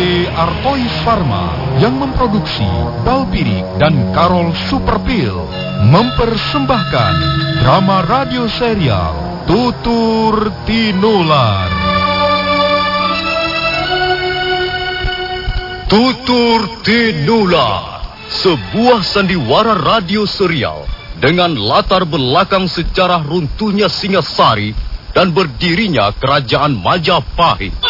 PT Artois Pharma yang memproduksi Balpirik dan Karol Superpil mempersembahkan drama radio serial Tutur Tinular. Tutur Tinular, sebuah sandiwara radio serial dengan latar belakang sejarah runtuhnya Singasari dan berdirinya Kerajaan Majapahit.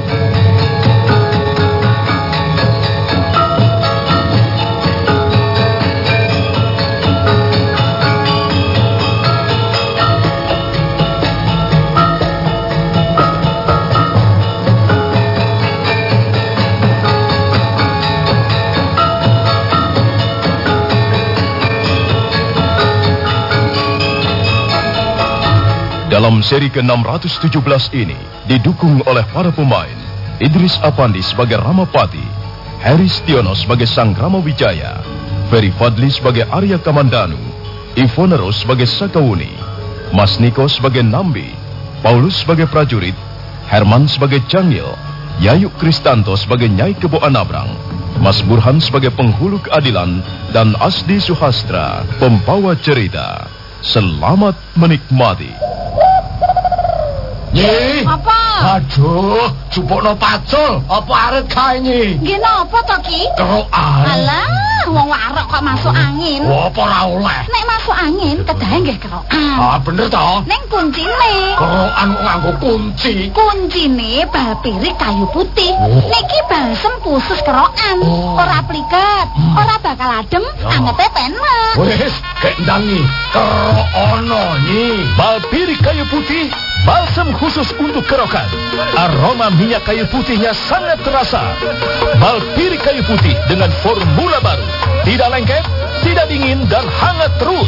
Seri ke-617 ini didukung oleh para pemain Idris Apandi sebagai Ramapati, Heri Stiono sebagai Sang Wijaya, Ferry Fadli sebagai Arya Kamandanu, Ivonero sebagai Sakawuni, Mas Niko sebagai Nambi, Paulus sebagai prajurit, Herman sebagai Jangil, Yayu Kristanto sebagai Nyai Kebo Anabrang, Mas Burhan sebagai penghulu keadilan, dan Asdi Suhastra, pembawa cerita. Selamat menikmati. Apa? Aduh, jupukno pacul. Apa arit kae nyi? Nggih napa to Ki? Kerokan. Alah, wong warok kok masuk angin. Wah, apa ora oleh? Nek masuk angin kedahe nggih kerokan. Ah, bener toh? Ning kuncine. Kerokan kok nganggo kunci. Kuncine bal pirik kayu putih. Oh. Niki balsem khusus kerokan. Oh. Ora pliket, Hmm. ora bakal adem, Ya. angete penek. Wes, kek ndangi. Kerokono nyi. Balpiri kayu putih, balsam khusus untuk kerokan. Aroma minyak kayu putihnya sangat terasa. Balpiri kayu putih dengan formula baru. Tidak lengket, tidak dingin, dan hangat terus.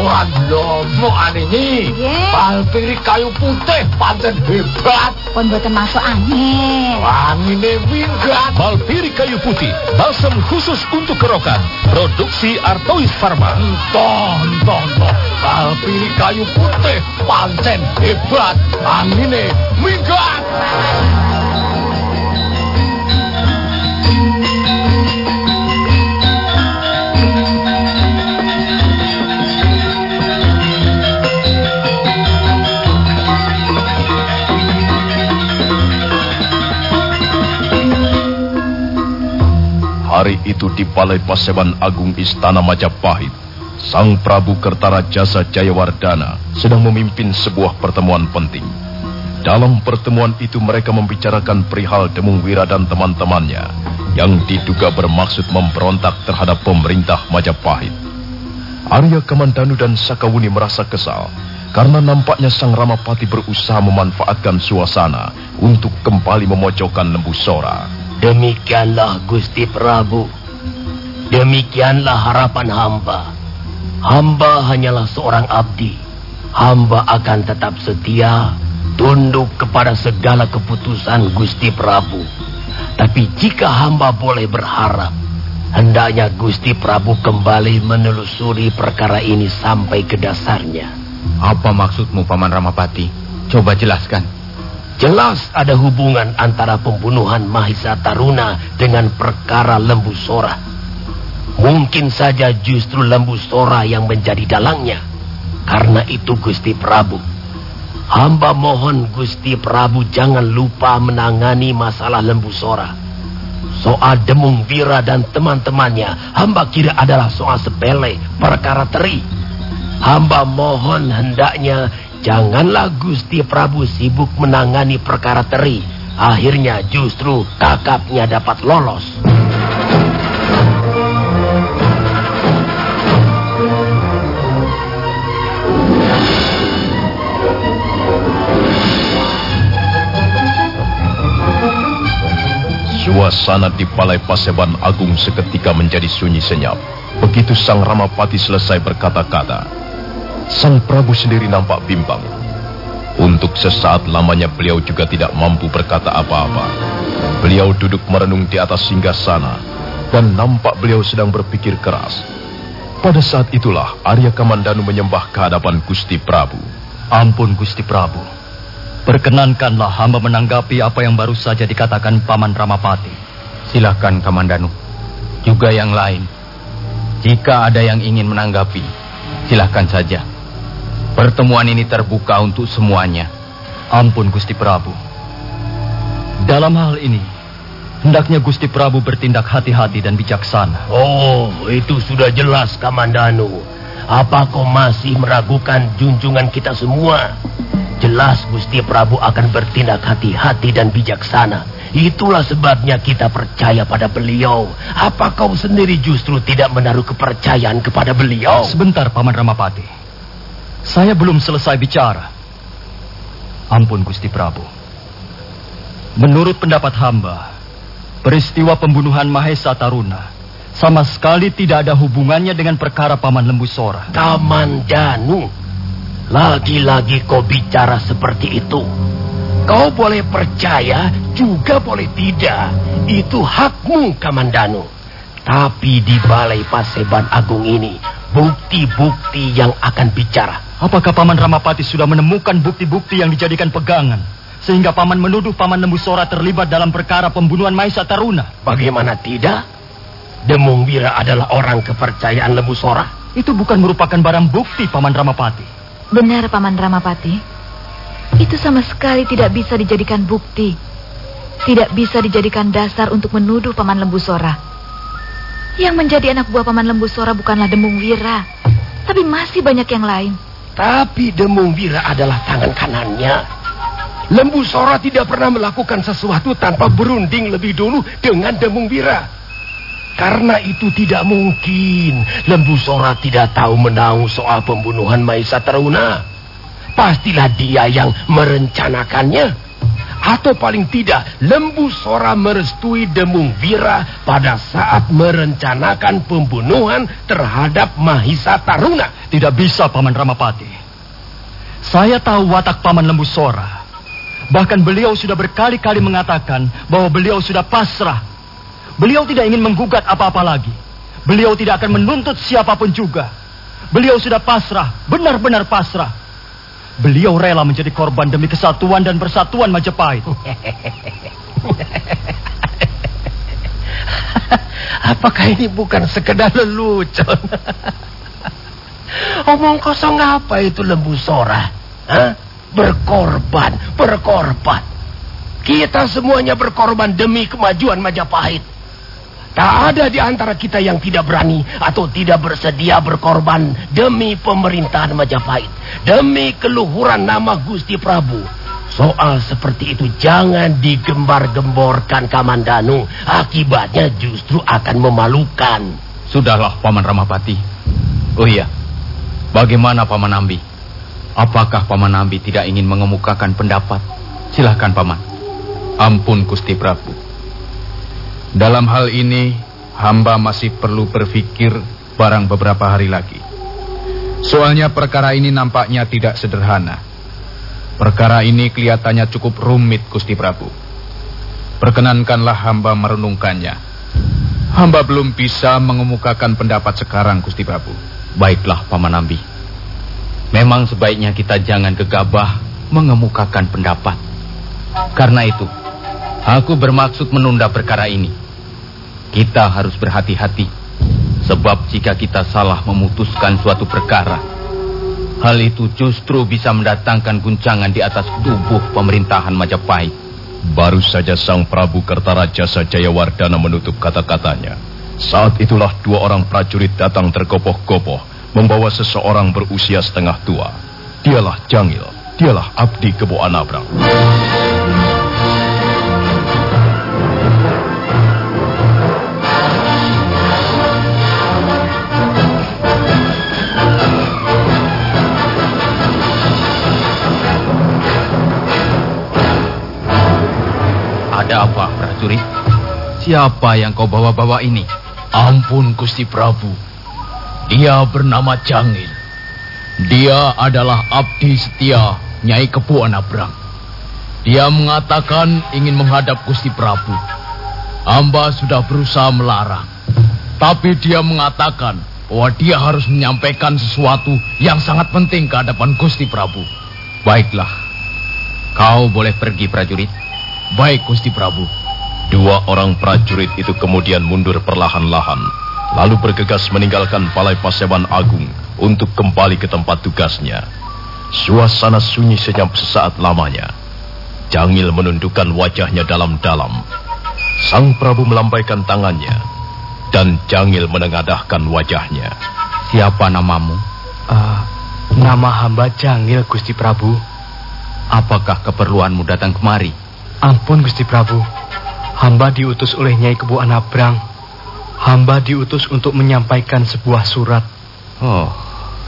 Ora lomo ane nyi. Nggih. Palpiri kayu putih pancen hebat. Pun boten masuk angin. Wangine minggat. Balpiri kayu putih, balsam khusus untuk kerokan. Produksi Artois Pharma. Entah, entah, entah. Palpiri kayu putih pancen hebat. Angine minggat. Hari itu di Balai Paseban Agung Istana Majapahit, Sang Prabu Kertara Jasa Jayawardana sedang memimpin sebuah pertemuan penting. Dalam pertemuan itu mereka membicarakan perihal Demung Wira dan teman-temannya yang diduga bermaksud memberontak terhadap pemerintah Majapahit. Arya Kamandanu dan Sakawuni merasa kesal karena nampaknya Sang Ramapati berusaha memanfaatkan suasana untuk kembali memojokkan Lembu Sora. Demikianlah Gusti Prabu. Demikianlah harapan hamba. Hamba hanyalah seorang abdi. Hamba akan tetap setia, tunduk kepada segala keputusan Gusti Prabu. Tapi jika hamba boleh berharap, hendaknya Gusti Prabu kembali menelusuri perkara ini sampai ke dasarnya. Apa maksudmu, Paman Ramapati? Coba jelaskan. Jelas ada hubungan antara pembunuhan Mahisa Taruna dengan perkara Lembu Sora. Mungkin saja justru Lembu Sora yang menjadi dalangnya. Karena itu Gusti Prabu. Hamba mohon Gusti Prabu jangan lupa menangani masalah Lembu Sora. Soal Demung Vira dan teman-temannya, hamba kira adalah soal sepele, perkara teri. Hamba mohon hendaknya Janganlah Gusti Prabu sibuk menangani perkara teri. Akhirnya justru kakapnya dapat lolos. Suasana di Palai Paseban Agung seketika menjadi sunyi senyap. Begitu Sang Ramapati selesai berkata-kata, Sang Prabu sendiri nampak bimbang. Untuk sesaat lamanya beliau juga tidak mampu berkata apa-apa. Beliau duduk merenung di atas singgah sana dan nampak beliau sedang berpikir keras. Pada saat itulah Arya Kamandanu menyembah ke hadapan Gusti Prabu. Ampun Gusti Prabu. Perkenankanlah hamba menanggapi apa yang baru saja dikatakan Paman Ramapati. Silahkan Kamandanu. Juga yang lain. Jika ada yang ingin menanggapi, silahkan saja. Pertemuan ini terbuka untuk semuanya. Ampun Gusti Prabu. Dalam hal ini, hendaknya Gusti Prabu bertindak hati-hati dan bijaksana. Oh, itu sudah jelas Kamandanu. Apa kau masih meragukan junjungan kita semua? Jelas Gusti Prabu akan bertindak hati-hati dan bijaksana. Itulah sebabnya kita percaya pada beliau. Apa kau sendiri justru tidak menaruh kepercayaan kepada beliau? Sebentar, Paman Ramapati. Saya belum selesai bicara. Ampun Gusti Prabu. Menurut pendapat hamba, peristiwa pembunuhan Mahesa Taruna sama sekali tidak ada hubungannya dengan perkara Paman Lembu Sora. Kamandanu. Lagi-lagi kau bicara seperti itu. Kau boleh percaya, juga boleh tidak. Itu hakmu, Kamandanu. Tapi di Balai Paseban Agung ini, bukti-bukti yang akan bicara. Apakah Paman Ramapati sudah menemukan bukti-bukti yang dijadikan pegangan? Sehingga Paman menuduh Paman Lembu Sora terlibat dalam perkara pembunuhan Maisa Taruna. Bagaimana tidak? Demung Wira adalah orang kepercayaan Lembu Sora. Itu bukan merupakan barang bukti Paman Ramapati. Benar, Paman Ramapati. Itu sama sekali tidak bisa dijadikan bukti. Tidak bisa dijadikan dasar untuk menuduh Paman Lembu Sora. Yang menjadi anak buah Paman Lembu Sora bukanlah Demung Wira, tapi masih banyak yang lain. Tapi Demung Wira adalah tangan kanannya. Lembu Sora tidak pernah melakukan sesuatu tanpa berunding lebih dulu dengan Demung Wira. Karena itu tidak mungkin Lembu Sora tidak tahu menahu soal pembunuhan Maisa Teruna. Pastilah dia yang merencanakannya. Atau paling tidak Lembu Sora merestui Demung Vira pada saat merencanakan pembunuhan terhadap Mahisa Taruna. Tidak bisa Paman Ramapati. Saya tahu watak Paman Lembu Sora. Bahkan beliau sudah berkali-kali mengatakan bahwa beliau sudah pasrah Beliau tidak ingin menggugat apa-apa lagi. Beliau tidak akan menuntut siapa pun juga. Beliau sudah pasrah, benar-benar pasrah. Beliau rela menjadi korban demi kesatuan dan persatuan Majapahit. Apakah ini bukan sekedar lelucon? Omong kosong apa itu lembu sora? Hah? Berkorban, berkorban. Kita semuanya berkorban demi kemajuan Majapahit. Tak ada di antara kita yang tidak berani atau tidak bersedia berkorban demi pemerintahan Majapahit. Demi keluhuran nama Gusti Prabu. Soal seperti itu jangan digembar-gemborkan Kamandanu. Akibatnya justru akan memalukan. Sudahlah Paman Ramapati. Oh iya, bagaimana Paman Ambi? Apakah Paman Ambi tidak ingin mengemukakan pendapat? Silahkan Paman. Ampun Gusti Prabu. Dalam hal ini, hamba masih perlu berpikir barang beberapa hari lagi. Soalnya perkara ini nampaknya tidak sederhana. Perkara ini kelihatannya cukup rumit, Gusti Prabu. Perkenankanlah hamba merenungkannya. Hamba belum bisa mengemukakan pendapat sekarang, Gusti Prabu. Baiklah, Paman Ambi. Memang sebaiknya kita jangan gegabah mengemukakan pendapat. Karena itu, aku bermaksud menunda perkara ini. Kita harus berhati-hati. Sebab jika kita salah memutuskan suatu perkara, hal itu justru bisa mendatangkan guncangan di atas tubuh pemerintahan Majapahit. Baru saja Sang Prabu Kertaraja Sajayawardana menutup kata-katanya. Saat itulah dua orang prajurit datang tergopoh-gopoh membawa seseorang berusia setengah tua. Dialah Jangil, dialah Abdi Kebo Anabrang. Ada apa, prajurit? Siapa yang kau bawa-bawa ini? Ampun Gusti Prabu. Dia bernama Jangil. Dia adalah abdi setia Nyai Kepu Anabrang. Dia mengatakan ingin menghadap Gusti Prabu. Hamba sudah berusaha melarang. Tapi dia mengatakan bahwa dia harus menyampaikan sesuatu yang sangat penting ke hadapan Gusti Prabu. Baiklah. Kau boleh pergi prajurit. Baik Gusti Prabu. Dua orang prajurit itu kemudian mundur perlahan-lahan, lalu bergegas meninggalkan Balai Paseban Agung untuk kembali ke tempat tugasnya. Suasana sunyi senyap sesaat lamanya. Jangil menundukkan wajahnya dalam-dalam. Sang Prabu melambaikan tangannya, dan Jangil menengadahkan wajahnya. Siapa namamu? Uh, nama hamba Jangil, Gusti Prabu. Apakah keperluanmu datang kemari? Ampun, Gusti Prabu. Hamba diutus oleh Nyai Kebu Anabrang. Hamba diutus untuk menyampaikan sebuah surat. Oh,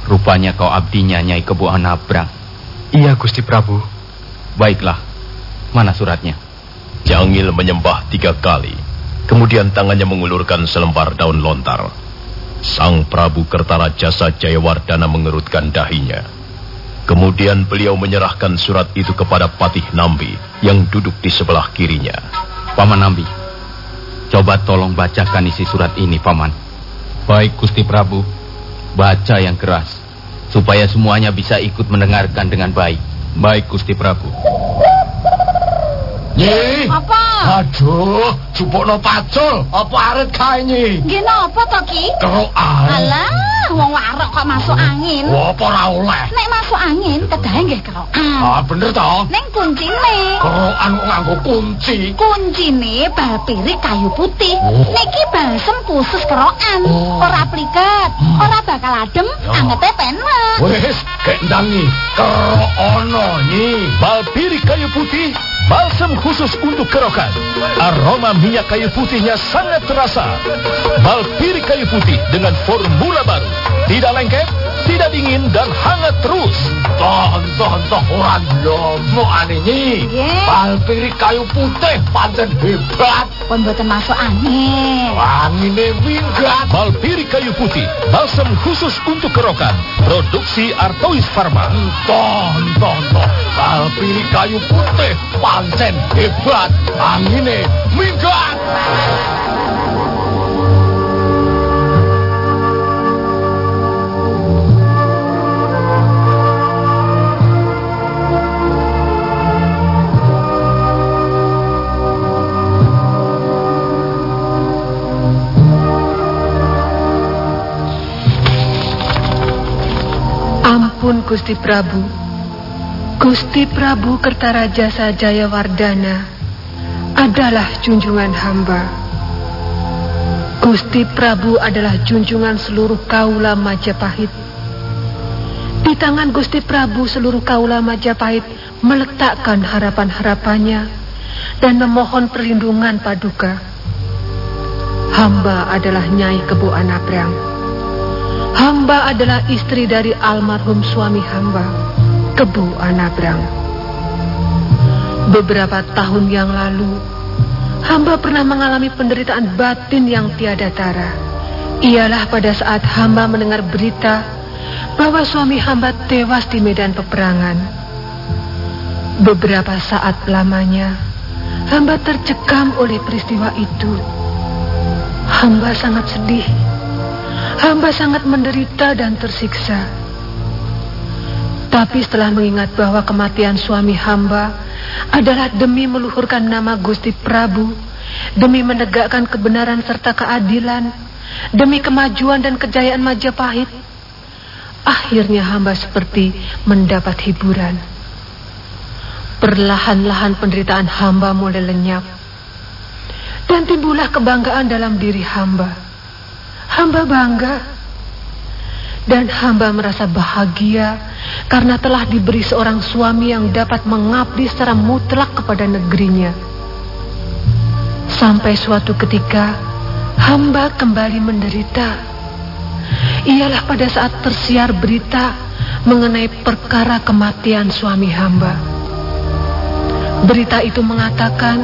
rupanya kau abdinya Nyai Kebu Anabrang. Iya, Gusti Prabu. Baiklah, mana suratnya? Jangil menyembah tiga kali. Kemudian tangannya mengulurkan selembar daun lontar. Sang Prabu Kertara Jasa Jayawardana mengerutkan dahinya. Kemudian beliau menyerahkan surat itu kepada Patih Nambi yang duduk di sebelah kirinya. Paman Nambi, coba tolong bacakan isi surat ini, Paman. Baik, Gusti Prabu. Baca yang keras, supaya semuanya bisa ikut mendengarkan dengan baik. Baik, Gusti Prabu. Apa? Aduh, jupukno pacul. Apa arit kae nyi? Nggih napa to, Ki? Kerokan. Alah, wong warok kok masuk angin. Wah, apa ora oleh? Nek masuk angin, kedahe nggih kerokan. Ah, bener toh? Ning kuncine. Kerokan kok nganggo kunci. Kuncine bal pirik kayu putih. Oh. Niki balsem khusus kerokan. Oh. Ora pliket, ora bakal adem, Ya. angete penak. Wes, kendang nyi. Kerok ono nyi. Balpiri kayu putih, balsam khusus untuk kerokan. Aroma minyak kayu putihnya sangat terasa. Balpiri kayu putih dengan formula baru. Tidak lengket, tidak dingin, dan hangat terus. Toh, toh, toh, ora lomo ane nyi. Nggih. Balpiri kayu putih pancen hebat. Boten masuk angin. Angine minggat. Balpiri kayu putih, balsam khusus untuk kerokan. Produksi Artois Pharma. Toh, toh, toh. Balpiri kayu putih pancen hebat. Angine minggat. Ampun Gusti Prabu. Gusti Prabu Kertarajasa Jayawardana adalah junjungan hamba. Gusti Prabu adalah junjungan seluruh kaula Majapahit. Di tangan Gusti Prabu seluruh kaula Majapahit meletakkan harapan-harapannya dan memohon perlindungan paduka. Hamba adalah Nyai Kebu Anabrang. Hamba adalah istri dari almarhum suami hamba, Kebu Anabrang. Beberapa tahun yang lalu, hamba pernah mengalami penderitaan batin yang tiada tara. Ialah pada saat hamba mendengar berita bahwa suami hamba tewas di medan peperangan. Beberapa saat lamanya, hamba tercekam oleh peristiwa itu. Hamba sangat sedih. Hamba sangat menderita dan tersiksa. Tapi setelah mengingat bahwa kematian suami hamba adalah demi meluhurkan nama Gusti Prabu, demi menegakkan kebenaran serta keadilan, demi kemajuan dan kejayaan Majapahit, akhirnya hamba seperti mendapat hiburan. Perlahan-lahan penderitaan hamba mulai lenyap. Dan timbullah kebanggaan dalam diri hamba. Hamba bangga dan hamba merasa bahagia karena telah diberi seorang suami yang dapat mengabdi secara mutlak kepada negerinya. Sampai suatu ketika hamba kembali menderita. Ialah pada saat tersiar berita mengenai perkara kematian suami hamba. Berita itu mengatakan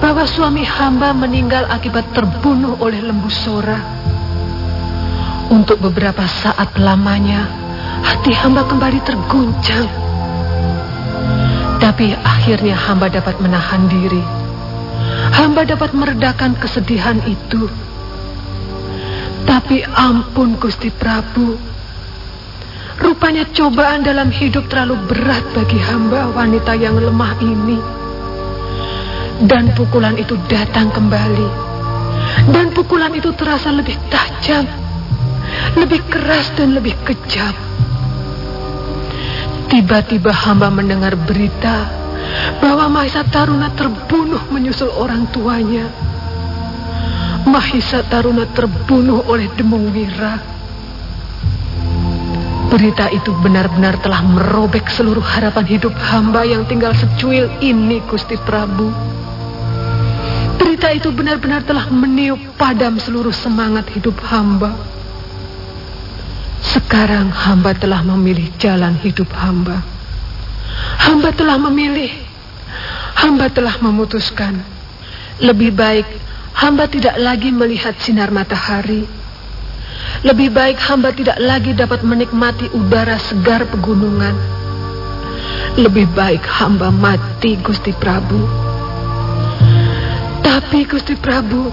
bahwa suami hamba meninggal akibat terbunuh oleh lembu sora. Untuk beberapa saat lamanya, hati hamba kembali terguncang. Tapi akhirnya hamba dapat menahan diri. Hamba dapat meredakan kesedihan itu. Tapi ampun Gusti Prabu, rupanya cobaan dalam hidup terlalu berat bagi hamba wanita yang lemah ini. Dan pukulan itu datang kembali. Dan pukulan itu terasa lebih tajam, lebih keras dan lebih kejam. Tiba-tiba hamba mendengar berita bahwa Mahisa Taruna terbunuh menyusul orang tuanya. Mahisa Taruna terbunuh oleh Demung Wira. Berita itu benar-benar telah merobek seluruh harapan hidup hamba yang tinggal secuil ini, Gusti Prabu. Berita itu benar-benar telah meniup padam seluruh semangat hidup hamba. Sekarang hamba telah memilih jalan hidup hamba. Hamba telah memilih. Hamba telah memutuskan. Lebih baik hamba tidak lagi melihat sinar matahari. Lebih baik hamba tidak lagi dapat menikmati udara segar pegunungan. Lebih baik hamba mati, Gusti Prabu. Tapi Gusti Prabu,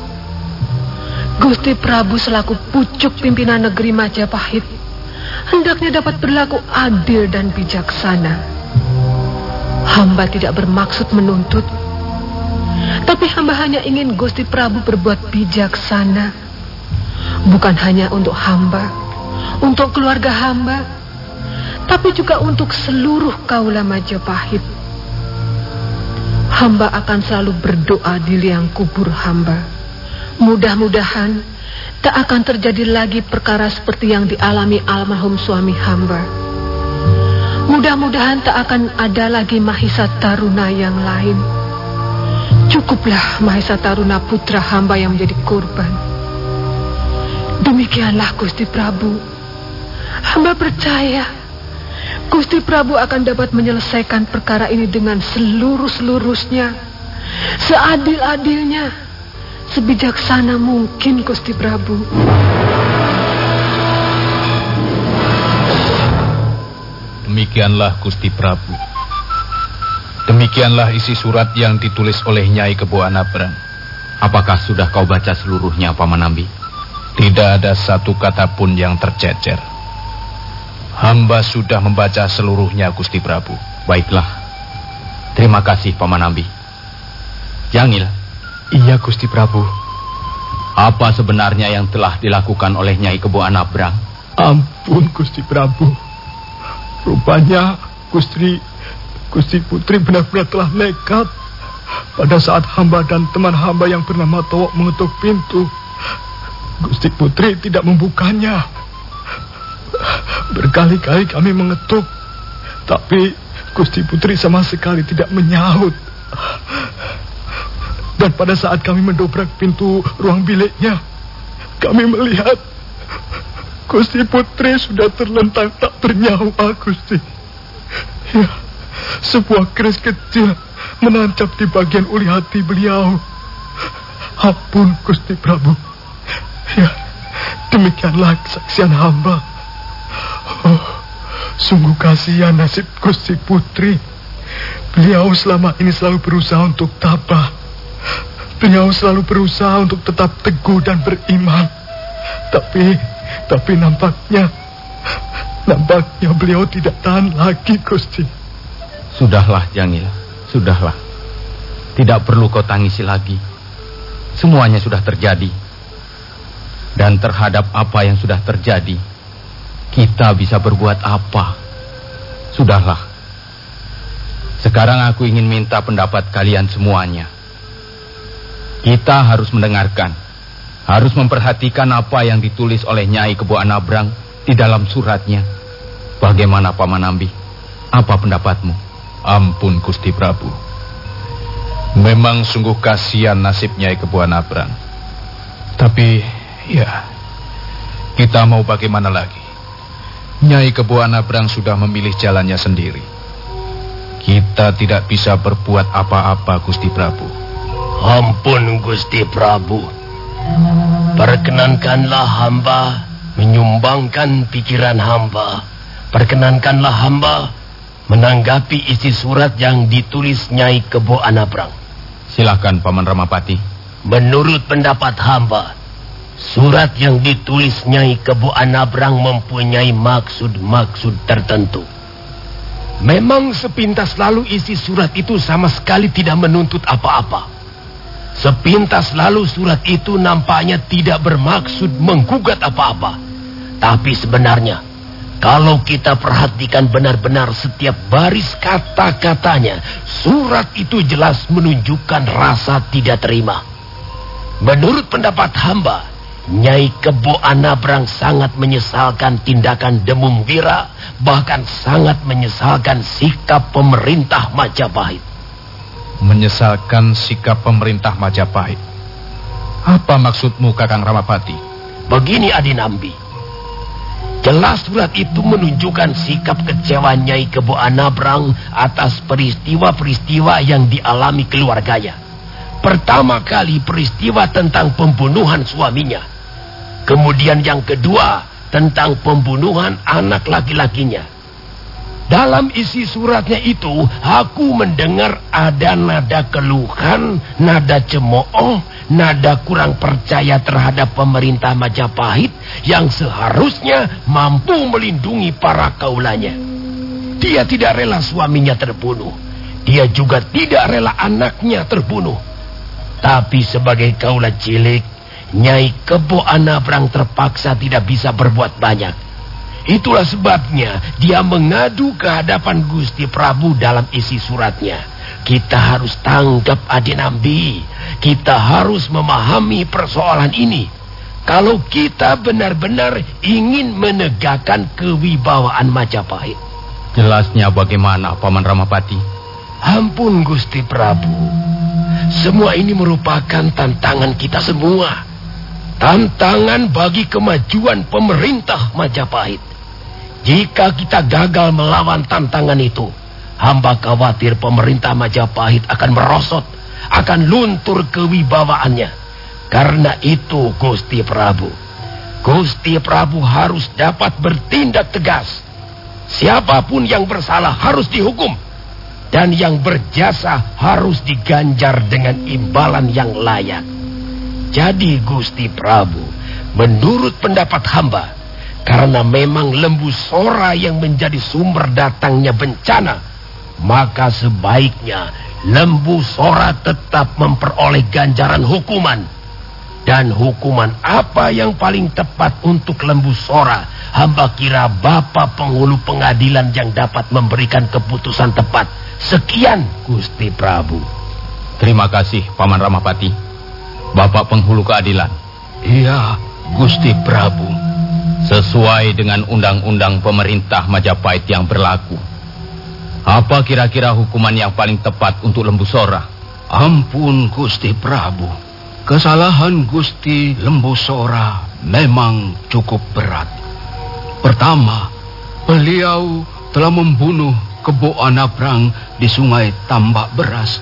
Gusti Prabu selaku pucuk pimpinan negeri Majapahit, hendaknya dapat berlaku adil dan bijaksana. Hamba tidak bermaksud menuntut, tapi hamba hanya ingin Gusti Prabu berbuat bijaksana. Bukan hanya untuk hamba, untuk keluarga hamba, tapi juga untuk seluruh kaula Majapahit hamba akan selalu berdoa di liang kubur hamba. Mudah-mudahan tak akan terjadi lagi perkara seperti yang dialami almarhum suami hamba. Mudah-mudahan tak akan ada lagi Mahisa Taruna yang lain. Cukuplah Mahisa Taruna putra hamba yang menjadi korban. Demikianlah Gusti Prabu. Hamba percaya Gusti Prabu akan dapat menyelesaikan perkara ini dengan seluruh-seluruhnya, seadil-adilnya, sebijaksana mungkin Gusti Prabu. Demikianlah Gusti Prabu. Demikianlah isi surat yang ditulis oleh Nyai Kebo Anabrang. Apakah sudah kau baca seluruhnya, Paman Ambi? Tidak ada satu kata pun yang tercecer. Hamba sudah membaca seluruhnya, Gusti Prabu. Baiklah. Terima kasih, Paman Ambi. Jangil. Iya, Gusti Prabu. Apa sebenarnya yang telah dilakukan oleh Nyai Kebo Anabrang? Ampun, Gusti Prabu. Rupanya Gusti Gusti Putri benar-benar telah nekat. Pada saat hamba dan teman hamba yang bernama Towok mengetuk pintu, Gusti Putri tidak membukanya. Berkali-kali kami mengetuk, tapi Gusti Putri sama sekali tidak menyaut. Dan pada saat kami mendobrak pintu ruang biliknya, kami melihat Gusti Putri sudah terlentang tak bernyawa, Gusti. Ya, sebuah keris kecil menancap di bagian uli hati beliau. Ampun, Gusti Prabu. Ya, demikianlah kesaksian hamba. Oh, sungguh kasihan nasib Gusti Putri. Beliau selama ini selalu berusaha untuk tabah. Beliau selalu berusaha untuk tetap teguh dan beriman. Tapi, tapi nampaknya, nampaknya beliau tidak tahan lagi, Gusti. Sudahlah, Jangil. Sudahlah. Tidak perlu kau tangisi lagi. Semuanya sudah terjadi. Dan terhadap apa yang sudah terjadi, kita bisa berbuat apa? Sudahlah. Sekarang aku ingin minta pendapat kalian semuanya. Kita harus mendengarkan, harus memperhatikan apa yang ditulis oleh Nyai Kebo Anabrang di dalam suratnya. Bagaimana Paman Ambi? Apa pendapatmu? Ampun Gusti Prabu. Memang sungguh kasihan nasib Nyai Kebo Anabrang. Tapi, ya, kita mau bagaimana lagi? Nyai Kebuan Abrang sudah memilih jalannya sendiri. Kita tidak bisa berbuat apa-apa, Gusti Prabu. Ampun Gusti Prabu. Perkenankanlah hamba menyumbangkan pikiran hamba. Perkenankanlah hamba menanggapi isi surat yang ditulis Nyai Kebo Anabrang. Silahkan Paman Ramapati. Menurut pendapat hamba, surat yang ditulis Nyai Kebo Anabrang mempunyai maksud-maksud tertentu. Memang sepintas lalu isi surat itu sama sekali tidak menuntut apa-apa. Sepintas lalu surat itu nampaknya tidak bermaksud menggugat apa-apa. Tapi sebenarnya, kalau kita perhatikan benar-benar setiap baris kata-katanya, surat itu jelas menunjukkan rasa tidak terima. Menurut pendapat hamba, Nyai Kebo Anabrang sangat menyesalkan tindakan Demung Wira, bahkan sangat menyesalkan sikap pemerintah Majapahit menyesalkan sikap pemerintah Majapahit. Apa maksudmu Kakang Ramapati? Begini Adinambi. Jelas surat itu menunjukkan sikap kecewa Nyai Kebo Anabrang atas peristiwa-peristiwa yang dialami keluarganya. Pertama kali peristiwa tentang pembunuhan suaminya. Kemudian yang kedua tentang pembunuhan anak laki-lakinya. Dalam isi suratnya itu, aku mendengar ada nada keluhan, nada cemooh, nada kurang percaya terhadap pemerintah Majapahit yang seharusnya mampu melindungi para kaulanya. Dia tidak rela suaminya terbunuh. Dia juga tidak rela anaknya terbunuh. Tapi sebagai kaula cilik, Nyai Kebo Anabrang terpaksa tidak bisa berbuat banyak. Itulah sebabnya dia mengadu ke hadapan Gusti Prabu dalam isi suratnya. Kita harus tangkap Adinambi. Kita harus memahami persoalan ini. Kalau kita benar-benar ingin menegakkan kewibawaan Majapahit. Jelasnya bagaimana Paman Ramapati? Ampun Gusti Prabu. Semua ini merupakan tantangan kita semua. Tantangan bagi kemajuan pemerintah Majapahit. Jika kita gagal melawan tantangan itu, hamba khawatir pemerintah Majapahit akan merosot, akan luntur kewibawaannya. Karena itu Gusti Prabu, Gusti Prabu harus dapat bertindak tegas. Siapa pun yang bersalah harus dihukum. Dan yang berjasa harus diganjar dengan imbalan yang layak. Jadi Gusti Prabu, menurut pendapat hamba, karena memang lembu sora yang menjadi sumber datangnya bencana, maka sebaiknya lembu sora tetap memperoleh ganjaran hukuman. Dan hukuman apa yang paling tepat untuk lembu sora? Hamba kira Bapak penghulu pengadilan yang dapat memberikan keputusan tepat. Sekian Gusti Prabu. Terima kasih Paman Ramapati. Bapak penghulu keadilan. Iya, Gusti Prabu sesuai dengan undang-undang pemerintah Majapahit yang berlaku. Apa kira-kira hukuman yang paling tepat untuk Lembu Sora? Ampun Gusti Prabu. Kesalahan Gusti Lembu Sora memang cukup berat. Pertama, beliau telah membunuh Kebo Anabrang di sungai Tambak Beras.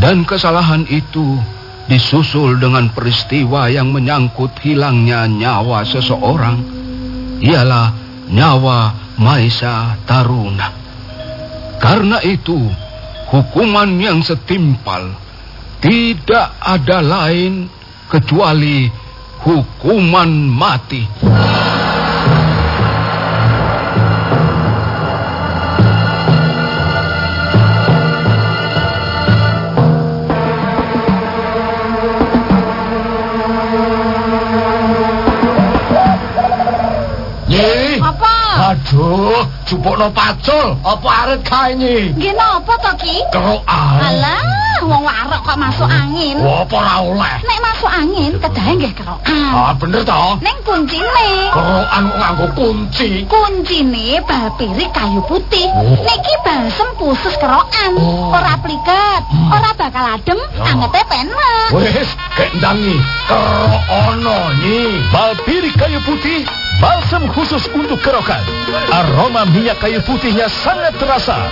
Dan kesalahan itu disusul dengan peristiwa yang menyangkut hilangnya nyawa seseorang, ialah nyawa Maisa Taruna. Karena itu, hukuman yang setimpal tidak ada lain kecuali hukuman mati. Oh. Jupukno pacul. Apa arep kae iki? Nggih napa to, Ki? Kerokan. Alah, wong warok kok masuk angin. Apa ora oleh? Nek masuk angin kedahe nggih kerokan. Ah, bener to? Ning kuncine. Kerokan kok nganggo kunci. Kuncine bal pirik kayu putih. Oh. Niki balsem khusus kerokan. Oh. Ora pliket, Hmm. ora bakal adem, Ya. angete penak. Wis, kendangi. Kerok ono ni. Bal pirik kayu putih, balsam khusus untuk kerokan. Aroma minyak kayu putihnya sangat terasa.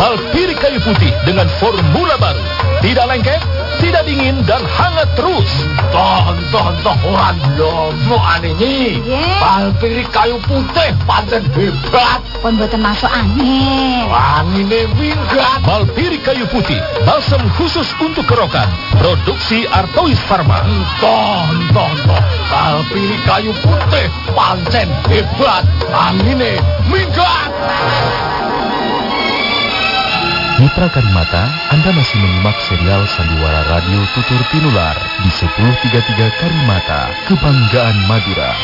Bal pirik kayu putih dengan formula baru. Tidak lengket, tidak dingin dan hangat terus. Toh, toh, toh, orang lomo anehnya. Ye. Balpiri kayu putih pancen hebat. Pun boten masuk angin. Angine minggat. Balpiri kayu putih, balsam khusus untuk kerokan. Produksi Artois Pharma. Toh, toh, toh, Balpiri kayu putih pancen hebat. Angine minggat. Mitra Karimata, Anda masih menyimak serial Sandiwara Radio Tutur Pinular di 1033 Karimata, Kebanggaan Madura.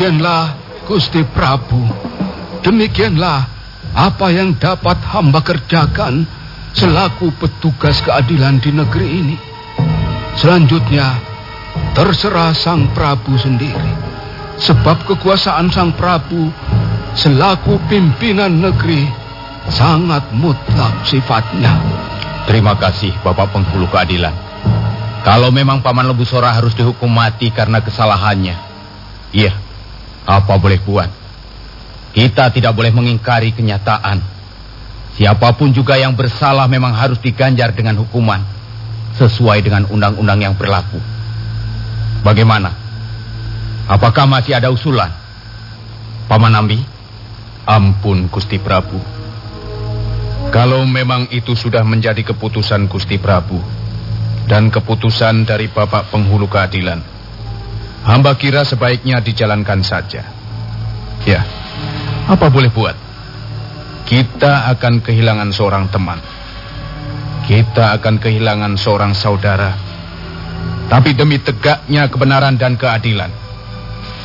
Demikianlah Gusti Prabu. Demikianlah apa yang dapat hamba kerjakan selaku petugas keadilan di negeri ini. Selanjutnya, terserah Sang Prabu sendiri. Sebab kekuasaan Sang Prabu selaku pimpinan negeri sangat mutlak sifatnya. Terima kasih Bapak Penghulu Keadilan. Kalau memang Paman Lebusora harus dihukum mati karena kesalahannya. Iya, apa boleh buat. Kita tidak boleh mengingkari kenyataan. Siapa pun juga yang bersalah memang harus diganjar dengan hukuman. Sesuai dengan undang-undang yang berlaku. Bagaimana? Apakah masih ada usulan? Paman Ambi? Ampun Gusti Prabu. Kalau memang itu sudah menjadi keputusan Gusti Prabu dan keputusan dari Bapak Penghulu Keadilan, hamba kira sebaiknya dijalankan saja. Ya, apa boleh buat? Kita akan kehilangan seorang teman. Kita akan kehilangan seorang saudara. Tapi demi tegaknya kebenaran dan keadilan,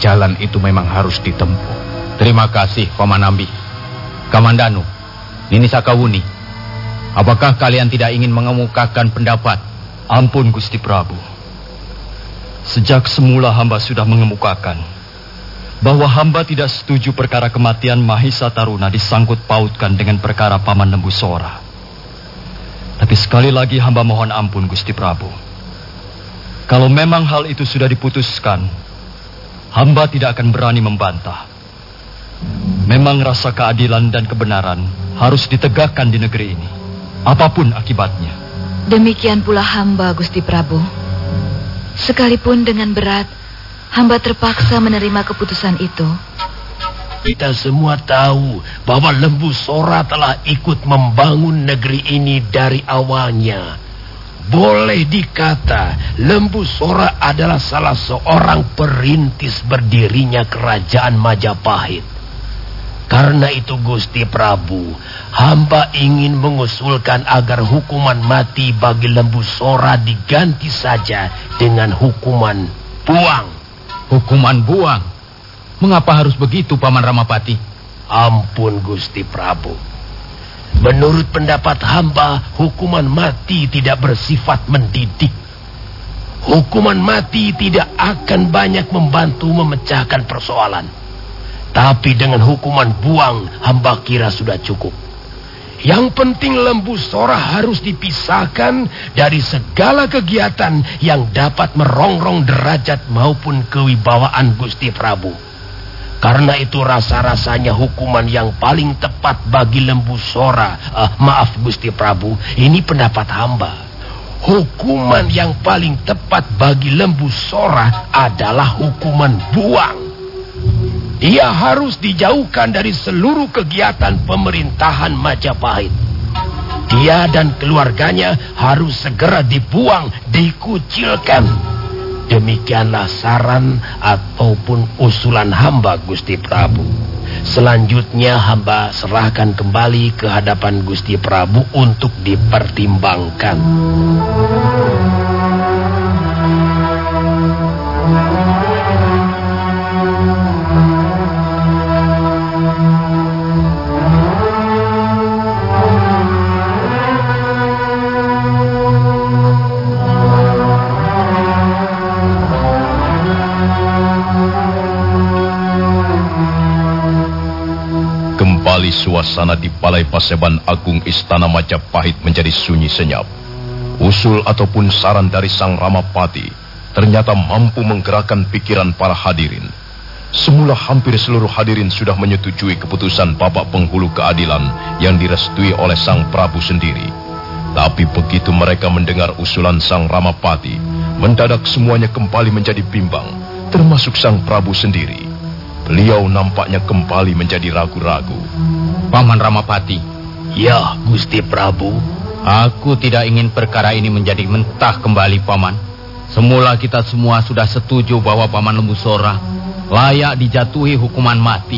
jalan itu memang harus ditempuh. Terima kasih Paman Ambi. Kamandanu, Nini Sakawuni. Apakah kalian tidak ingin mengemukakan pendapat? Ampun Gusti Prabu. Sejak semula hamba sudah mengemukakan bahwa hamba tidak setuju perkara kematian Mahisa Taruna disangkut pautkan dengan perkara Paman Lembu Sora. Tapi sekali lagi hamba mohon ampun Gusti Prabu. Kalau memang hal itu sudah diputuskan, hamba tidak akan berani membantah. Memang rasa keadilan dan kebenaran harus ditegakkan di negeri ini, apa pun akibatnya. Demikian pula hamba Gusti Prabu. Sekalipun dengan berat, hamba terpaksa menerima keputusan itu. Kita semua tahu bahwa Lembu Sora telah ikut membangun negeri ini dari awalnya. Boleh dikata Lembu Sora adalah salah seorang perintis berdirinya kerajaan Majapahit. Karena itu Gusti Prabu, hamba ingin mengusulkan agar hukuman mati bagi Lembu Sora diganti saja dengan hukuman buang. Hukuman buang? Mengapa harus begitu Paman Ramapati? Ampun Gusti Prabu. Menurut pendapat hamba, hukuman mati tidak bersifat mendidik. Hukuman mati tidak akan banyak membantu memecahkan persoalan. Tapi dengan hukuman buang, hamba kira sudah cukup. Yang penting lembu sora harus dipisahkan dari segala kegiatan yang dapat merongrong derajat maupun kewibawaan Gusti Prabu. Karena itu rasa-rasanya hukuman yang paling tepat bagi lembu sora, uh, maaf Gusti Prabu, ini pendapat hamba. Hukuman yang paling tepat bagi lembu sora adalah hukuman buang. Dia harus dijauhkan dari seluruh kegiatan pemerintahan Majapahit. Dia dan keluarganya harus segera dibuang, dikucilkan. Demikianlah saran ataupun usulan hamba Gusti Prabu. Selanjutnya hamba serahkan kembali ke hadapan Gusti Prabu untuk dipertimbangkan. Suasana di Balai Paseban Agung Istana Majapahit menjadi sunyi senyap. Usul ataupun saran dari Sang Ramapati ternyata mampu menggerakkan pikiran para hadirin. Semula hampir seluruh hadirin sudah menyetujui keputusan Bapak Penghulu Keadilan yang direstui oleh Sang Prabu sendiri. Tapi begitu mereka mendengar usulan Sang Ramapati, mendadak semuanya kembali menjadi bimbang, termasuk Sang Prabu sendiri. Beliau nampaknya kembali menjadi ragu-ragu. Paman Ramapati. Ya, Gusti Prabu. Aku tidak ingin perkara ini menjadi mentah kembali, Paman. Semula kita semua sudah setuju bahwa Paman Lembu Sora layak dijatuhi hukuman mati.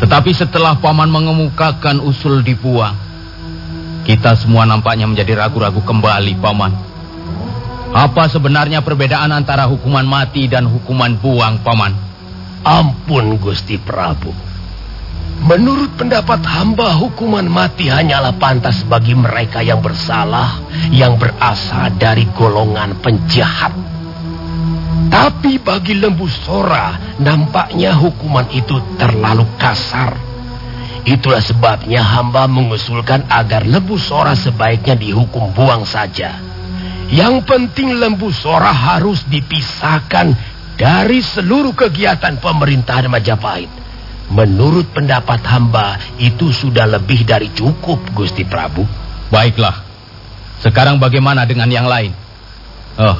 Tetapi setelah Paman mengemukakan usul dibuang, kita semua nampaknya menjadi ragu-ragu kembali, Paman. Apa sebenarnya perbedaan antara hukuman mati dan hukuman buang, Paman? Ampun Gusti Prabu. Menurut pendapat hamba hukuman mati hanyalah pantas bagi mereka yang bersalah yang berasal dari golongan penjahat. Tapi bagi lembu sora nampaknya hukuman itu terlalu kasar. Itulah sebabnya hamba mengusulkan agar lembu sora sebaiknya dihukum buang saja. Yang penting lembu sora harus dipisahkan dari seluruh kegiatan pemerintahan Majapahit. Menurut pendapat hamba, itu sudah lebih dari cukup, Gusti Prabu. Baiklah. Sekarang bagaimana dengan yang lain? Oh,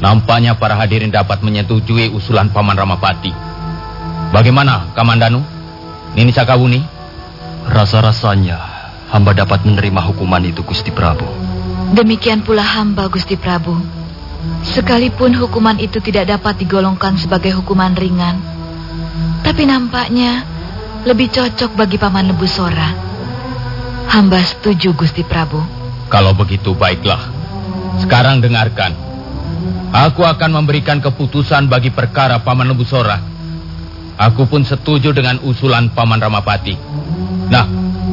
nampaknya para hadirin dapat menyetujui usulan Paman Ramapati. Bagaimana, Kamandanu? Nini Sakawuni? Rasa-rasanya hamba dapat menerima hukuman itu, Gusti Prabu. Demikian pula hamba, Gusti Prabu. Sekalipun hukuman itu tidak dapat digolongkan sebagai hukuman ringan, tapi nampaknya lebih cocok bagi Paman Lebu Sora. Hamba setuju, Gusti Prabu. Kalau begitu, baiklah. Sekarang dengarkan. Aku akan memberikan keputusan bagi perkara Paman Lebu Sora. Aku pun setuju dengan usulan Paman Ramapati. Nah,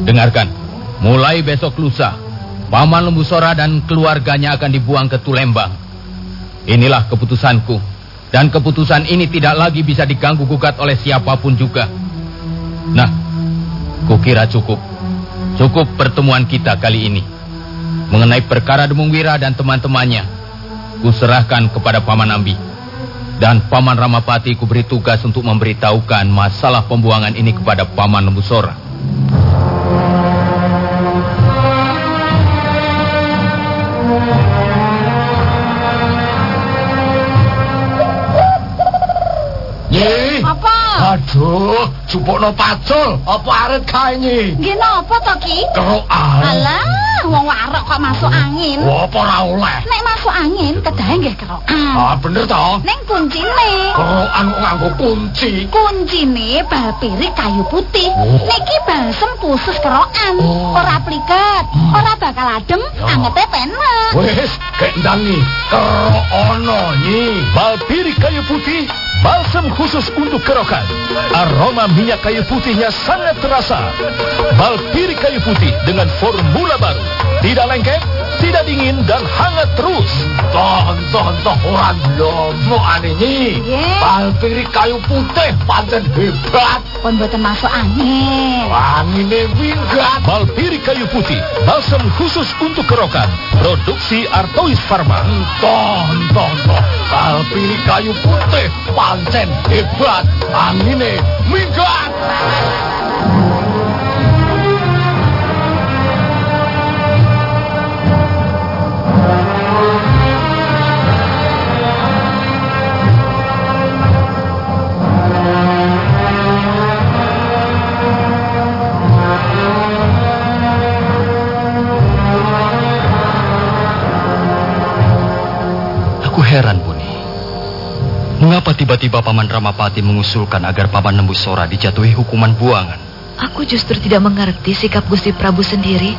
dengarkan. Mulai besok lusa, Paman Lembu Sora dan keluarganya akan dibuang ke Tulembang. Inilah keputusanku. Dan keputusan ini tidak lagi bisa diganggu gugat oleh siapa pun juga. Nah, kukira cukup. Cukup pertemuan kita kali ini. Mengenai perkara Demung Wira dan teman-temannya, kuserahkan kepada Paman Ambi. Dan Paman Ramapati kuberi tugas untuk memberitahukan masalah pembuangan ini kepada Paman Lembusora. Aduh, jupukno pacul. Apa arit kae iki? Nggih napa to, Ki? Kerokan. Alah, wong warok kok masuk angin. Wah, apa ora oleh? Nek masuk angin kedahe nggih kerokan. Ah, bener to? Ning kuncine. Kerokan kok nganggo kunci. Kuncine bal pirik kayu putih. Oh. Niki balsem khusus kerokan. Oh. Ora pliket, Hmm. ora bakal adem, Ya. angete penak. Wes, kendangi. Kerok ono nyi. Balpiri kayu putih, balsam khusus untuk kerokan. Aroma minyak kayu putihnya sangat terasa. Balpiri kayu putih dengan formula baru. Tidak lengket, tidak dingin, dan hangat terus. Toh, toh, toh, orang lomo ane nyi. Nggih. Palpiri kayu putih pancen hebat. Pun boten masuk angin. Angine minggat. Balpiri kayu putih, balsam khusus untuk kerokan. Produksi Artois Pharma. Toh, toh, toh. Palpiri kayu putih pancen hebat. Angine minggat. Heran, Buni. Mengapa tiba-tiba Paman Ramapati mengusulkan agar Paman Lembu Sora dijatuhi hukuman buangan? Aku justru tidak mengerti sikap Gusti Prabu sendiri.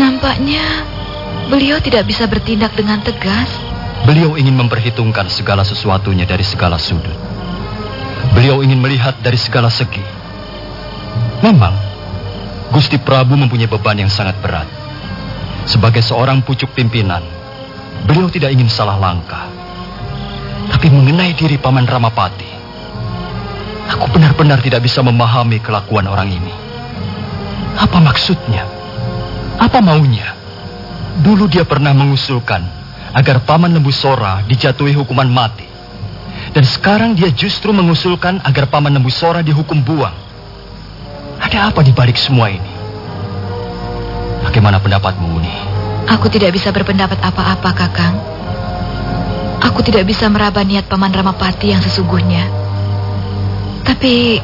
Nampaknya beliau tidak bisa bertindak dengan tegas. Beliau ingin memperhitungkan segala sesuatunya dari segala sudut. Beliau ingin melihat dari segala segi. Memang, Gusti Prabu mempunyai beban yang sangat berat. Sebagai seorang pucuk pimpinan, beliau tidak ingin salah langkah. Tapi mengenai diri Paman Ramapati, Aku benar-benar tidak bisa memahami kelakuan orang ini. Apa maksudnya? Apa maunya? Dulu dia pernah mengusulkan agar Paman Lembu Sora dijatuhi hukuman mati. Dan sekarang dia justru mengusulkan agar Paman Lembu Sora dihukum buang. Ada apa di balik semua ini? Bagaimana pendapatmu, Uni? Aku tidak bisa berpendapat apa-apa, Kakang. Aku tidak bisa meraba niat Paman Ramapati yang sesungguhnya. Tapi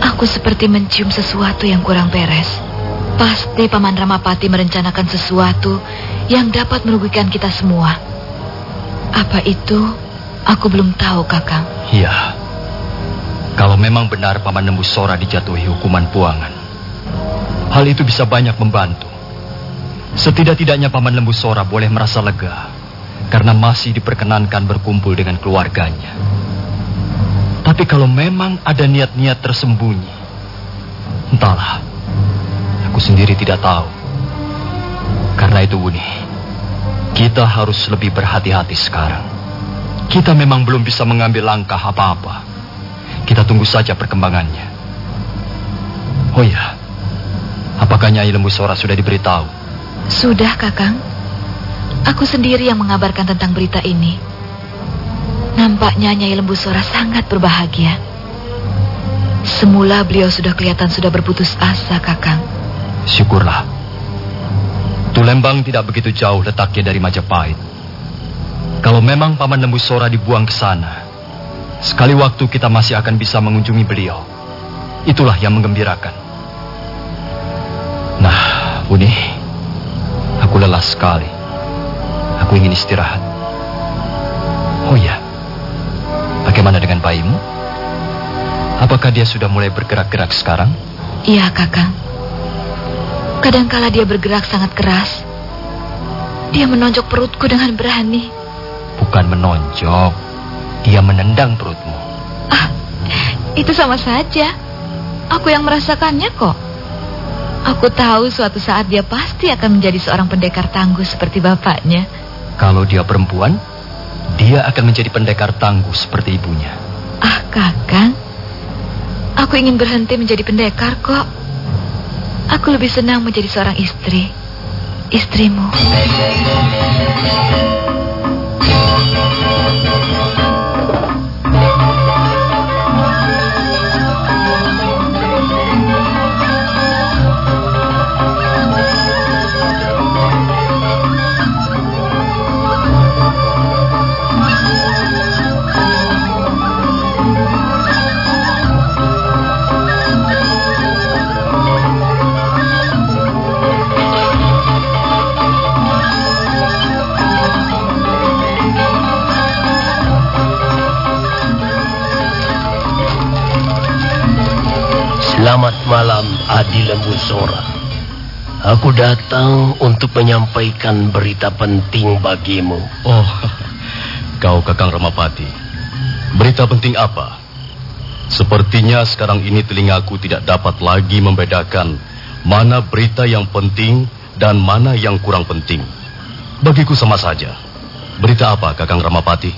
aku seperti mencium sesuatu yang kurang beres. Pasti Paman Ramapati merencanakan sesuatu yang dapat merugikan kita semua. Apa itu? Aku belum tahu, Kakang. Iya. Kalau memang benar Paman Lembu Sora dijatuhi hukuman buangan, hal itu bisa banyak membantu. Setidak-tidaknya Paman Lembu Sora boleh merasa lega karena masih diperkenankan berkumpul dengan keluarganya. Tapi kalau memang ada niat-niat tersembunyi, entahlah, aku sendiri tidak tahu. Karena itu, Wuni, kita harus lebih berhati-hati sekarang. Kita memang belum bisa mengambil langkah apa-apa. Kita tunggu saja perkembangannya. Oh ya, apakah Nyai Lembu Sora sudah diberitahu? Sudah, Kakang. Aku sendiri yang mengabarkan tentang berita ini. Nampaknya Nyai Lembu Sora sangat berbahagia. Semula beliau sudah kelihatan sudah berputus asa, Kakang. Syukurlah. Tulembang tidak begitu jauh letaknya dari Majapahit. Kalau memang Paman Lembu Sora dibuang ke sana, sekali waktu kita masih akan bisa mengunjungi beliau. Itulah yang menggembirakan. Nah, Uni, aku lelah sekali. Aku ingin istirahat. Oh ya, bagaimana dengan bayimu? Apakah dia sudah mulai bergerak-gerak sekarang? Iya, Kakang. Kadangkala dia bergerak sangat keras. Dia menonjok perutku dengan berani. Bukan menonjok, dia menendang perutmu. Ah, itu sama saja. Aku yang merasakannya kok. Aku tahu suatu saat dia pasti akan menjadi seorang pendekar tangguh seperti bapaknya. Kalau dia perempuan, dia akan menjadi pendekar tangguh seperti ibunya. Ah, Kakang. Aku ingin berhenti menjadi pendekar kok. Aku lebih senang menjadi seorang istri. Istrimu. Sora. Aku datang untuk menyampaikan berita penting bagimu. Oh, kau Kakang Ramapati. Berita penting apa? Sepertinya sekarang ini telingaku tidak dapat lagi membedakan mana berita yang penting dan mana yang kurang penting. Bagiku sama saja. Berita apa, Kakang Ramapati?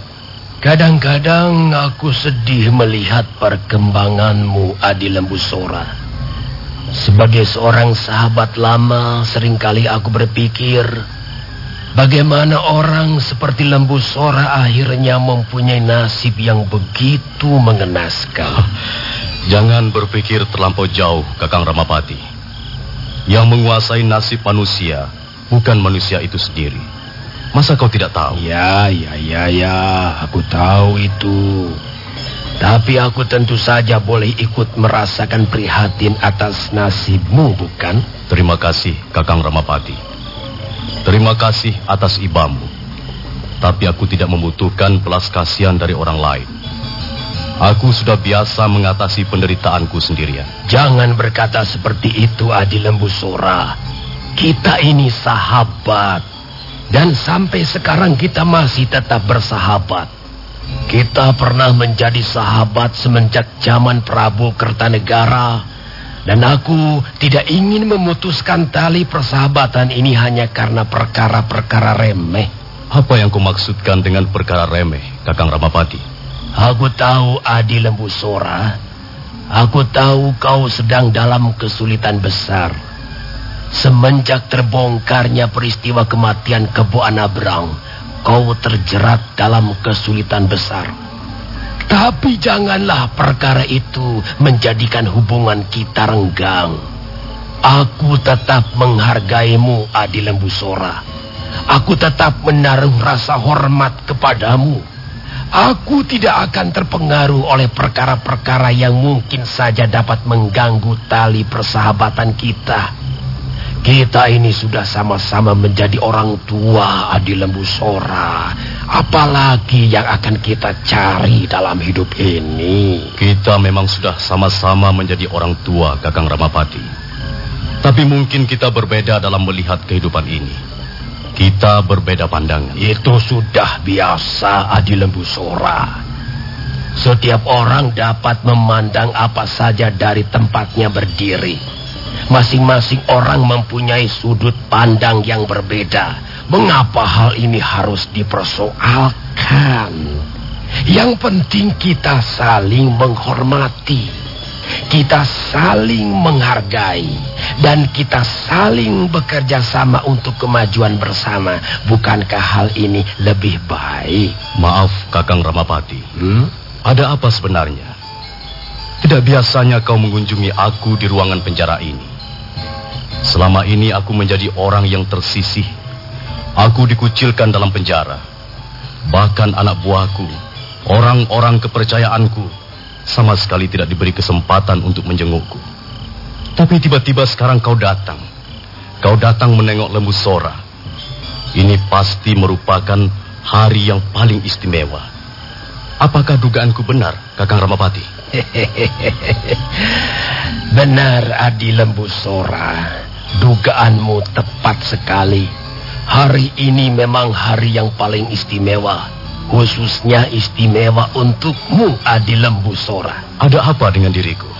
Kadang-kadang aku sedih melihat perkembanganmu, Adi Lembu Sora. Sebagai seorang sahabat lama, sering kali aku berpikir bagaimana orang seperti Lembu Sora akhirnya mempunyai nasib yang begitu mengenaskan. Jangan berpikir terlampau jauh, Kakang Ramapati. Yang menguasai nasib manusia bukan manusia itu sendiri. Masa kau tidak tahu? Ya, ya, ya, ya. Aku tahu itu. Tapi aku tentu saja boleh ikut merasakan prihatin atas nasibmu, bukan? Terima kasih, Kakang Ramapati. Terima kasih atas ibamu. Tapi aku tidak membutuhkan belas kasihan dari orang lain. Aku sudah biasa mengatasi penderitaanku sendirian. Jangan berkata seperti itu, Adi Lembu Sora. Kita ini sahabat. Dan sampai sekarang kita masih tetap bersahabat. Kita pernah menjadi sahabat semenjak zaman Prabu Kertanegara. Dan aku tidak ingin memutuskan tali persahabatan ini hanya karena perkara-perkara remeh. Apa yang kau maksudkan dengan perkara remeh, Kakang Ramapati? Aku tahu Adi Lembu Sora. Aku tahu kau sedang dalam kesulitan besar. Semenjak terbongkarnya peristiwa kematian Kebo Anabrang, kau terjerat dalam kesulitan besar. Tapi janganlah perkara itu menjadikan hubungan kita renggang. Aku tetap menghargaimu, Adi Lembusora. Aku tetap menaruh rasa hormat kepadamu. Aku tidak akan terpengaruh oleh perkara-perkara yang mungkin saja dapat mengganggu tali persahabatan kita. Kita ini sudah sama-sama menjadi orang tua Adi Lembu Sora. Apalagi yang akan kita cari dalam hidup ini? Kita memang sudah sama-sama menjadi orang tua, Kakang Ramapati. Tapi mungkin kita berbeda dalam melihat kehidupan ini. Kita berbeda pandangan. Itu sudah biasa Adi Lembu Sora. Setiap orang dapat memandang apa saja dari tempatnya berdiri. Masing-masing orang mempunyai sudut pandang yang berbeda. Mengapa hal ini harus dipersoalkan? Yang penting kita saling menghormati. Kita saling menghargai dan kita saling bekerja sama untuk kemajuan bersama. Bukankah hal ini lebih baik? Maaf, Kakang Ramapati. Hmm? Ada apa sebenarnya? Tidak biasanya kau mengunjungi aku di ruangan penjara ini. Selama ini aku menjadi orang yang tersisih. Aku dikucilkan dalam penjara. Bahkan anak buahku, orang-orang kepercayaanku, sama sekali tidak diberi kesempatan untuk menjengukku. Tapi tiba-tiba sekarang kau datang. Kau datang menengok lembu sora. Ini pasti merupakan hari yang paling istimewa. Apakah dugaanku benar, Kakang Ramapati? benar, Adi Lembu Sora. Dugaanmu tepat sekali. Hari ini memang hari yang paling istimewa. Khususnya istimewa untukmu, Adi Lembu Sora. Ada apa dengan diriku?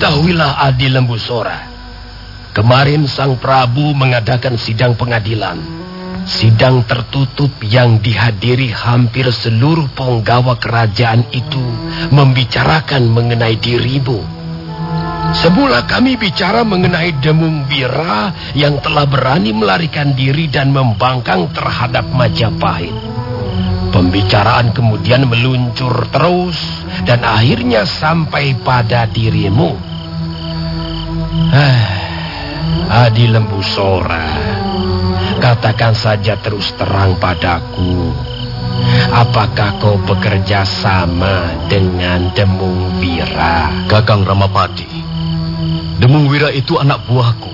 Ketahuilah Adi Lembu Sora. Kemarin Sang Prabu mengadakan sidang pengadilan. Sidang tertutup yang dihadiri hampir seluruh penggawa kerajaan itu membicarakan mengenai dirimu. Semula kami bicara mengenai Demung Bira yang telah berani melarikan diri dan membangkang terhadap Majapahit. Pembicaraan kemudian meluncur terus dan akhirnya sampai pada dirimu. Ah, Adi Lembu Sora, katakan saja terus terang padaku. Apakah kau bekerja sama dengan Demung Wira? Kakang Ramapati, Demung Wira itu anak buahku.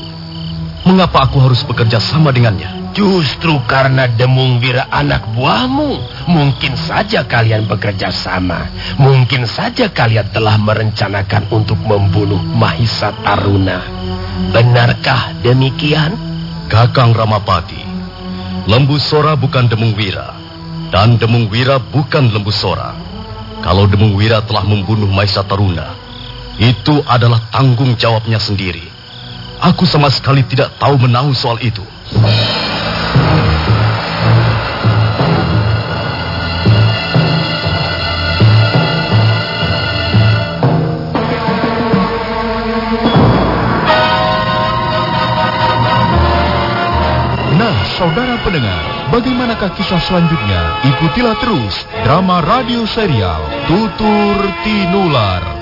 Mengapa aku harus bekerja sama dengannya? Justru karena Demung Wira anak buahmu, mungkin saja kalian bekerja sama. Mungkin saja kalian telah merencanakan untuk membunuh Mahisa Taruna. Benarkah demikian? Kakang Ramapati, Lembu Sora bukan Demung Wira. Dan Demung Wira bukan Lembu Sora. Kalau Demung Wira telah membunuh Mahisa Taruna, itu adalah tanggung jawabnya sendiri. Aku sama sekali tidak tahu menahu soal itu. Saudara pendengar, bagaimanakah kisah selanjutnya? Ikutilah terus drama radio serial Tutur Tinular